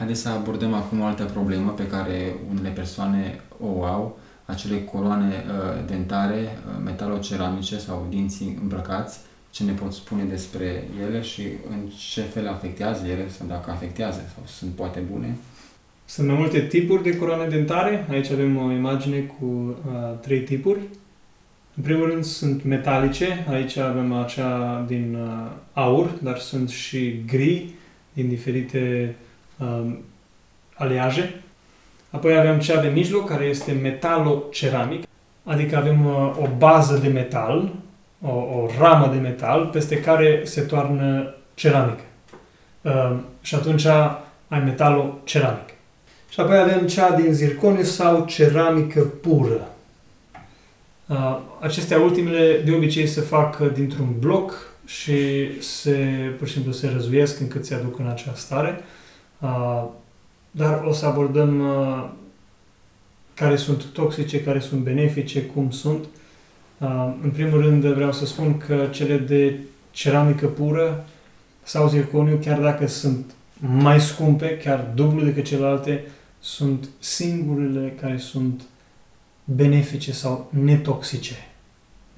Haideți să abordăm acum o altă problemă pe care unele persoane o au, acele coroane uh, dentare, uh, metaloceramice sau dinții îmbrăcați. Ce ne pot spune despre ele și în ce fel afectează ele sau dacă afectează sau sunt poate bune? Sunt mai multe tipuri de coroane dentare. Aici avem o imagine cu uh, trei tipuri. În primul rând sunt metalice. Aici avem acea din uh, aur, dar sunt și gri din diferite uh, aleaje. Apoi avem cea de mijloc, care este metaloceramic, adică avem uh, o bază de metal, o, o ramă de metal, peste care se toarnă ceramică. Uh, și atunci ai metalul ceramic. Și apoi avem cea din zirconiu sau ceramică pură. Uh, acestea ultimele de obicei se fac dintr-un bloc și se, pur și simplu se răzuiesc încât se aduc în acea stare. Uh, dar o să abordăm uh, care sunt toxice, care sunt benefice, cum sunt. Uh, în primul rând vreau să spun că cele de ceramică pură sau zirconiu, chiar dacă sunt mai scumpe, chiar dublu decât celelalte, sunt singurele care sunt benefice sau netoxice.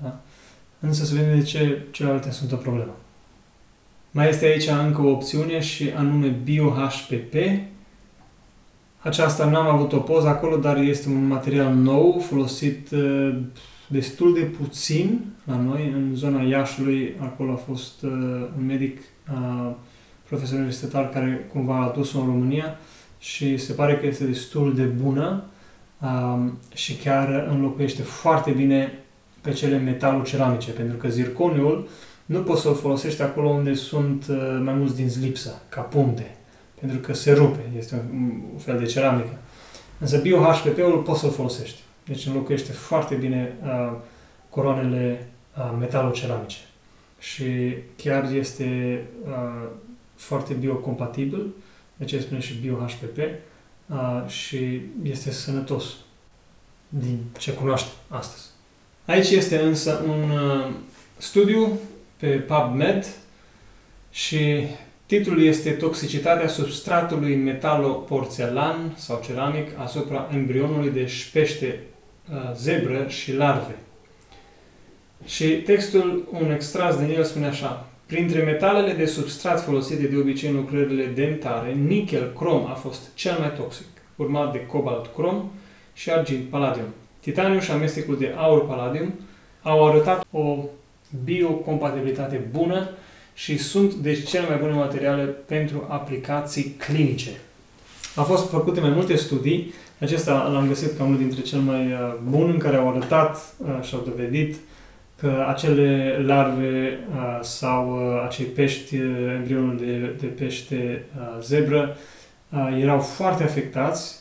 Da? Însă să vedem de ce celelalte sunt o problemă. Mai este aici încă o opțiune și anume BioHPP. Aceasta n-am avut o poză acolo, dar este un material nou, folosit uh, destul de puțin la noi, în zona Iașului. Acolo a fost uh, un medic, uh, profesor universitar, care cumva a adus-o în România și se pare că este destul de bună um, și chiar înlocuiește foarte bine pe cele metaloceramice, pentru că zirconiul nu poți să-l folosești acolo unde sunt uh, mai mulți din lipsă, ca punte, pentru că se rupe, este un, un fel de ceramică. Însă bio-HPP-ul poți să-l folosești. Deci înlocuiește foarte bine uh, coroanele uh, metaloceramice. Și chiar este uh, foarte biocompatibil de ce spune și bio-HPP, uh, și este sănătos din ce cunoaște astăzi. Aici este însă un uh, studiu pe PubMed și titlul este Toxicitatea substratului metaloporțelan sau ceramic asupra embrionului de șpește uh, zebră și larve. Și textul, un extras din el spune așa. Printre metalele de substrat folosite de obicei în lucrările dentare, nichel-crom a fost cel mai toxic, urmat de cobalt-crom și argint-palladium. Titanium și amestecul de aur-palladium au arătat o biocompatibilitate bună și sunt deci cele mai bune materiale pentru aplicații clinice. Au fost făcute mai multe studii, acesta l-am găsit ca unul dintre cel mai uh, buni, în care au arătat uh, și au dovedit că acele larve uh, sau uh, acei pești, uh, embrionul de, de pește zebră, erau foarte afectați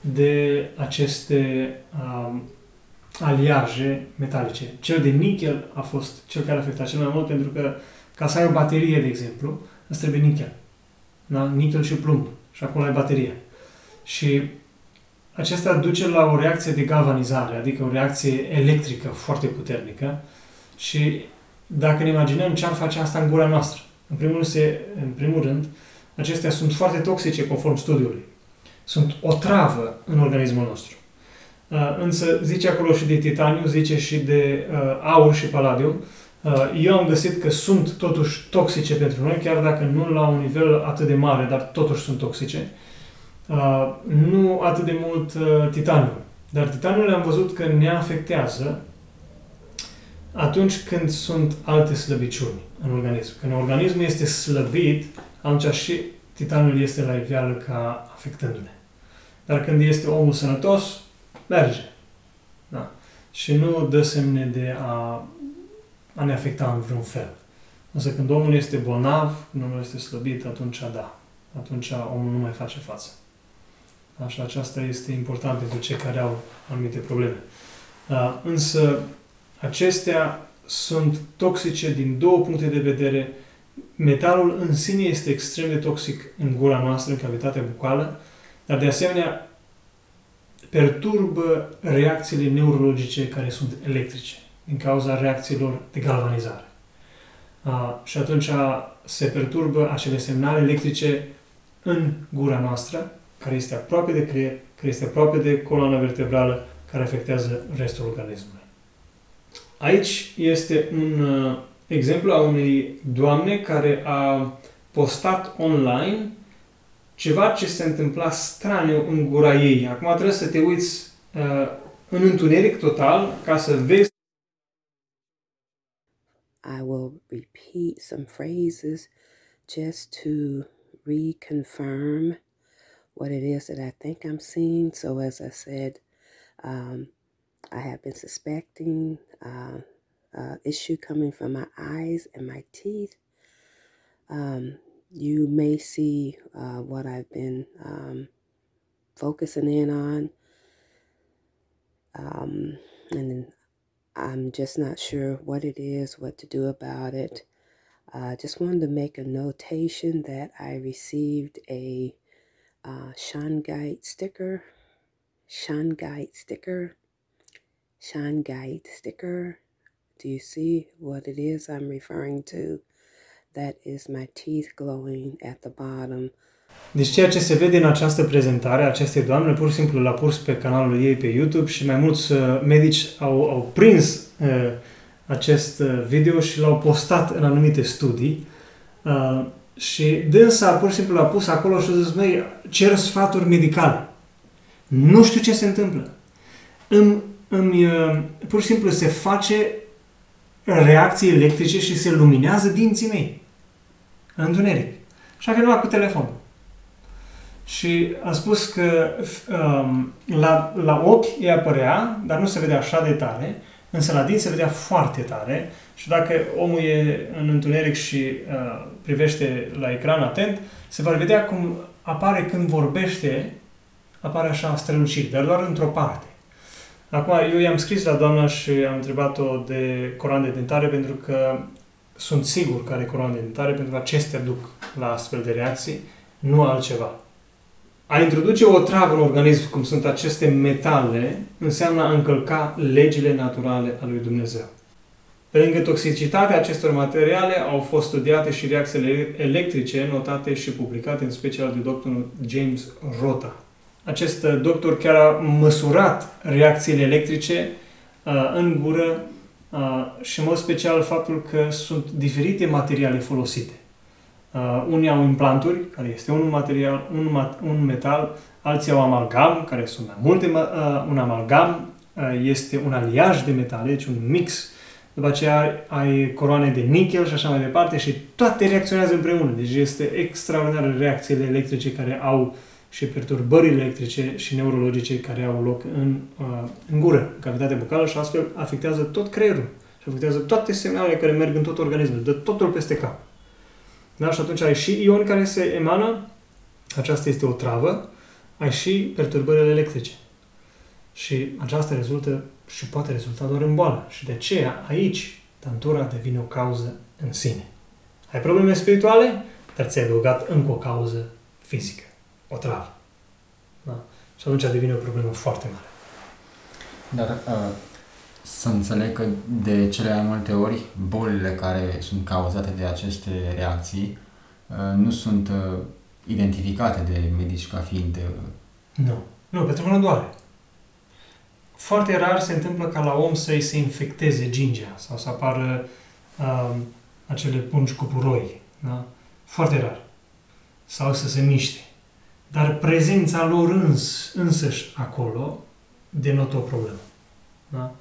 de aceste aliaje metalice. Cel de nichel a fost cel care a afectat cel mai mult pentru că ca să ai o baterie, de exemplu, îți trebuie nichel. Da? Nichel și plumb. Și acolo ai baterie. Și acesta duce la o reacție de galvanizare, adică o reacție electrică foarte puternică și dacă ne imaginăm ce ar face asta în gura noastră. În primul, se, în primul rând, acestea sunt foarte toxice conform studiului. Sunt o travă în organismul nostru. Uh, însă zice acolo și de titaniu, zice și de uh, aur și paladium. Uh, eu am găsit că sunt totuși toxice pentru noi, chiar dacă nu la un nivel atât de mare, dar totuși sunt toxice. Uh, Uh, nu atât de mult uh, titanul. Dar titanul am văzut că ne afectează atunci când sunt alte slăbiciuni în organism. Când organismul este slăbit, atunci și titanul este la iveală ca afectându-ne. Dar când este omul sănătos, merge. Da. Și nu dă semne de a, a ne afecta în vreun fel. Însă când omul este bolnav, când omul este slăbit, atunci da. Atunci omul nu mai face față. Așa, aceasta este important pentru cei care au anumite probleme. Însă, acestea sunt toxice din două puncte de vedere. Metalul în sine este extrem de toxic în gura noastră, în cavitatea bucală, dar de asemenea perturbă reacțiile neurologice care sunt electrice, din cauza reacțiilor de galvanizare. A, și atunci se perturbă acele semnale electrice în gura noastră, care este aproape de creier, care este aproape de coloana vertebrală, care afectează restul organismului. Aici este un uh, exemplu a unei doamne care a postat online ceva ce se întâmpla straniu în gura ei. Acum trebuie să te uiți uh, în întuneric total ca să vezi I will repeat some phrases just to reconfirm what it is that I think I'm seeing. So, as I said, um, I have been suspecting uh, uh, issue coming from my eyes and my teeth. Um, you may see uh, what I've been um, focusing in on. Um, and I'm just not sure what it is, what to do about it. I uh, just wanted to make a notation that I received a uh, sticker, Shungite sticker, Shungite sticker. Do you see what it is I'm referring to? That is my teeth glowing at the bottom. Deci ceea ce se vede în această prezentare a acestei doamne, pur și simplu l-a pus pe canalul ei pe YouTube și mai mulți uh, medici au, au prins uh, acest uh, video și l-au postat în anumite studii. Uh, și dânsa pur și simplu l-a pus acolo și a zis, măi, cer sfaturi medicale. Nu știu ce se întâmplă. Îmi, îmi, uh, pur și simplu se face reacții electrice și se luminează dinții mei. În întuneric. Și a venit cu telefon. Și a spus că um, la, la ochi îi apărea, dar nu se vedea așa de tare, însă la dinți se vedea foarte tare și dacă omul e în întuneric și uh, privește la ecran atent, se va vedea cum apare când vorbește, apare așa strălucit, dar doar într-o parte. Acum, eu i-am scris la doamna și am întrebat-o de coroane de dentare pentru că sunt sigur că are coroane de dentare pentru că acestea duc la astfel de reacții, nu altceva. A introduce o travă în organism, cum sunt aceste metale, înseamnă a încălca legile naturale ale lui Dumnezeu. Pe lângă toxicitatea acestor materiale, au fost studiate și reacțiile electrice notate și publicate, în special de doctorul James Rota. Acest doctor chiar a măsurat reacțiile electrice uh, în gură uh, și, în mod special, faptul că sunt diferite materiale folosite. Uh, unii au implanturi, care este un material, un, mat, un metal, alții au amalgam, care sunt mai multe, uh, un amalgam uh, este un aliaj de metale, deci un mix. După aceea ai coroane de nichel și așa mai departe și toate reacționează împreună. Deci este extraordinar reacțiile electrice care au și perturbările electrice și neurologice care au loc în, uh, în gură, în cavitatea bucală și astfel afectează tot creierul și afectează toate semnalele care merg în tot organismul, dă totul peste cap. Da? Și atunci ai și ioni care se emană, aceasta este o travă, ai și perturbările electrice. Și aceasta rezultă și poate rezulta doar în boală. Și de aceea, aici, tantura devine o cauză în sine. Ai probleme spirituale, dar ți-ai adăugat încă o cauză fizică, o travă. Da? Și atunci devine o problemă foarte mare. Dar uh, să înțeleg că de cele mai multe ori bolile care sunt cauzate de aceste reacții uh, nu sunt uh, identificate de medici ca fiind... Uh, nu. Nu, pentru că nu doare. Foarte rar se întâmplă ca la om să-i se infecteze gingea sau să apară uh, acele pungi cu puroi. Da? Foarte rar. Sau să se miște. Dar prezența lor îns, însăși acolo denotă o problemă. Da?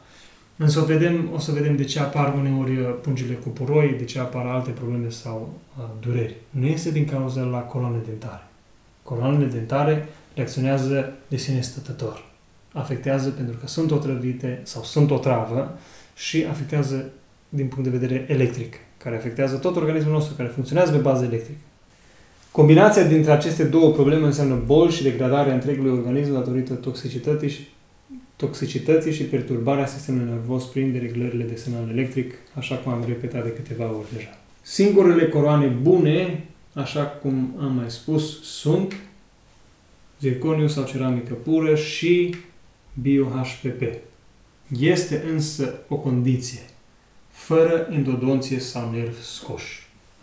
Însă o, vedem, o să vedem de ce apar uneori uh, pungile cu puroi, de ce apar alte probleme sau uh, dureri. Nu este din cauza la coloane dentare. Coloanele dentare reacționează de sine stătător. Afectează pentru că sunt otrăvite sau sunt o travă și afectează din punct de vedere electric, care afectează tot organismul nostru, care funcționează pe bază electrică. Combinația dintre aceste două probleme înseamnă boli și degradarea întregului organism datorită toxicității și toxicității și perturbarea sistemului nervos prin dereglările de semnal electric, așa cum am repetat de câteva ori deja. Singurele coroane bune, așa cum am mai spus, sunt zirconiu sau ceramică pură și bio-HPP. Este însă o condiție, fără endodonție sau nervi scoși.